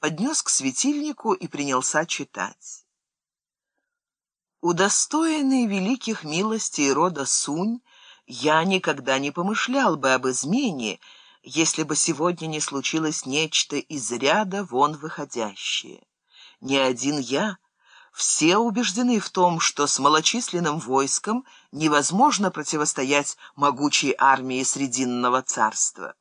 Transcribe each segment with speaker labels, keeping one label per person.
Speaker 1: поднес к светильнику и принялся читать. Удостоенный великих милостей рода Сунь, я никогда не помышлял бы об измене, если бы сегодня не случилось нечто из ряда вон выходящее. Не один я, все убеждены в том, что с малочисленным войском невозможно противостоять могучей армии Срединного царства.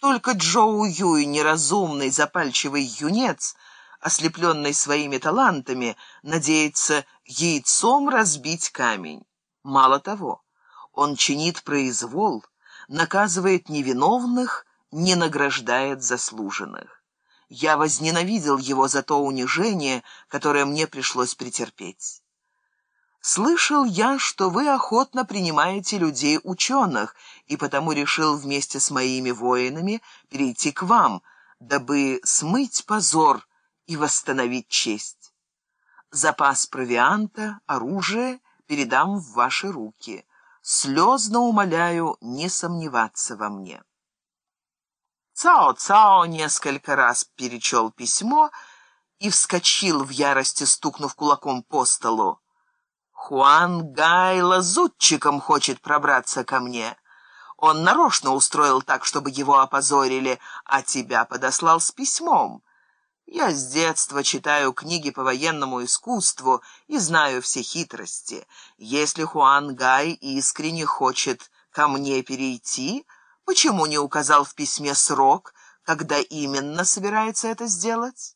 Speaker 1: Только Джоу Юй, неразумный, запальчивый юнец, ослепленный своими талантами, надеется яйцом разбить камень. Мало того, он чинит произвол, наказывает невиновных, не награждает заслуженных. Я возненавидел его за то унижение, которое мне пришлось претерпеть. Слышал я, что вы охотно принимаете людей-ученых, и потому решил вместе с моими воинами перейти к вам, дабы смыть позор и восстановить честь. Запас провианта, оружия передам в ваши руки. Слезно умоляю не сомневаться во мне. Цао-Цао несколько раз перечел письмо и вскочил в ярости, стукнув кулаком по столу. Хуан Гай лазутчиком хочет пробраться ко мне. Он нарочно устроил так, чтобы его опозорили, а тебя подослал с письмом. Я с детства читаю книги по военному искусству и знаю все хитрости. Если Хуан Гай искренне хочет ко мне перейти, почему не указал в письме срок, когда именно собирается это сделать?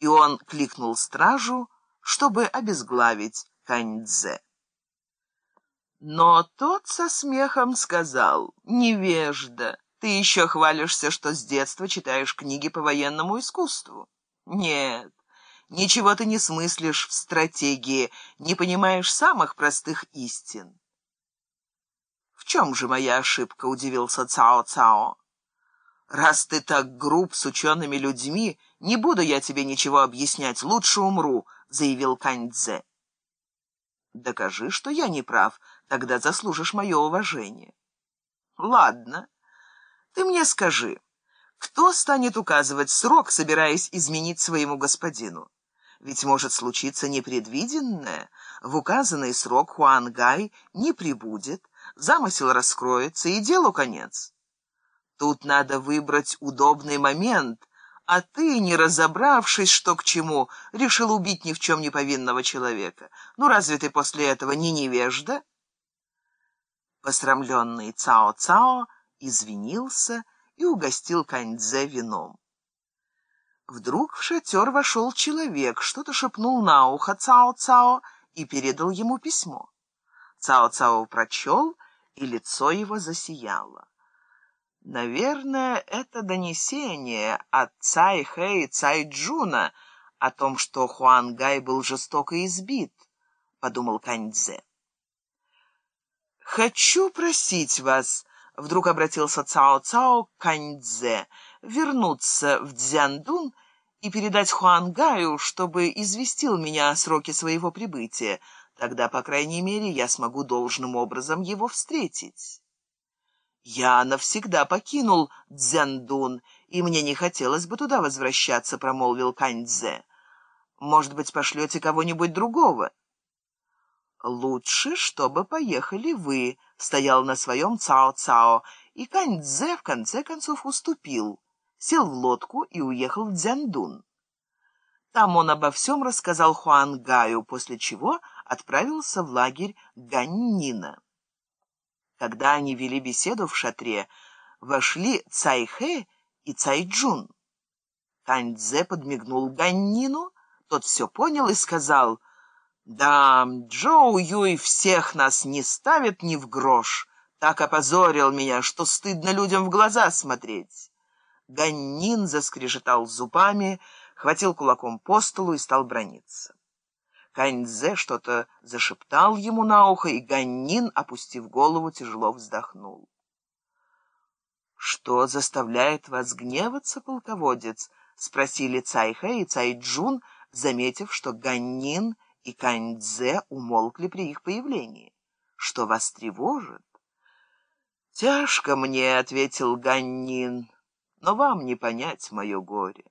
Speaker 1: И он кликнул стражу, чтобы обезглавить Каньдзе. Но тот со смехом сказал, «Невежда, ты еще хвалишься, что с детства читаешь книги по военному искусству. Нет, ничего ты не смыслишь в стратегии, не понимаешь самых простых истин». «В чем же моя ошибка?» — удивился Цао-Цао. «Раз ты так груб с учеными людьми, не буду я тебе ничего объяснять, лучше умру», — заявил Каньцзе. Докажи, что я не прав, тогда заслужишь мое уважение. Ладно, ты мне скажи, кто станет указывать срок, собираясь изменить своему господину? Ведь может случиться непредвиденное. В указанный срок Хуангай не прибудет, замысел раскроется, и делу конец. Тут надо выбрать удобный момент, а ты, не разобравшись, что к чему, решил убить ни в чем не повинного человека. Ну, разве ты после этого не невежда?» Посрамленный Цао-Цао извинился и угостил Каньцзе вином. Вдруг в шатер вошел человек, что-то шепнул на ухо Цао-Цао и передал ему письмо. Цао-Цао прочел, и лицо его засияло. Наверное, это донесение от Цай Хэ и Цай Джуна о том, что Хуан Гай был жестоко избит, подумал Каньцзе. Хочу просить вас, вдруг обратился Цао Цао к Каньцзе, вернуться в Цзяндун и передать Хуан Гаю, чтобы известил меня о сроке своего прибытия. Тогда, по крайней мере, я смогу должным образом его встретить. «Я навсегда покинул Дзяндун, и мне не хотелось бы туда возвращаться», — промолвил Каньцзе. «Может быть, пошлете кого-нибудь другого?» «Лучше, чтобы поехали вы», — стоял на своем Цао-Цао, и Каньцзе в конце концов уступил, сел в лодку и уехал в Дзяндун. Там он обо всем рассказал Хуан Гаю, после чего отправился в лагерь Ганнина. Когда они вели беседу в шатре, вошли Цайхэ и Цайджун. Таньцзе подмигнул Ганнину, тот все понял и сказал, «Да, Джоу Юй всех нас не ставит ни в грош, так опозорил меня, что стыдно людям в глаза смотреть». Ганнин заскрежетал зубами, хватил кулаком по столу и стал брониться. Каньзе что-то зашептал ему на ухо, и Ганнин, опустив голову, тяжело вздохнул. «Что заставляет вас гневаться, полководец?» — спросили Цайхэ и Цайджун, заметив, что Ганнин и Каньдзе умолкли при их появлении. «Что вас тревожит?» «Тяжко мне», — ответил Ганнин, — «но вам не понять мое горе.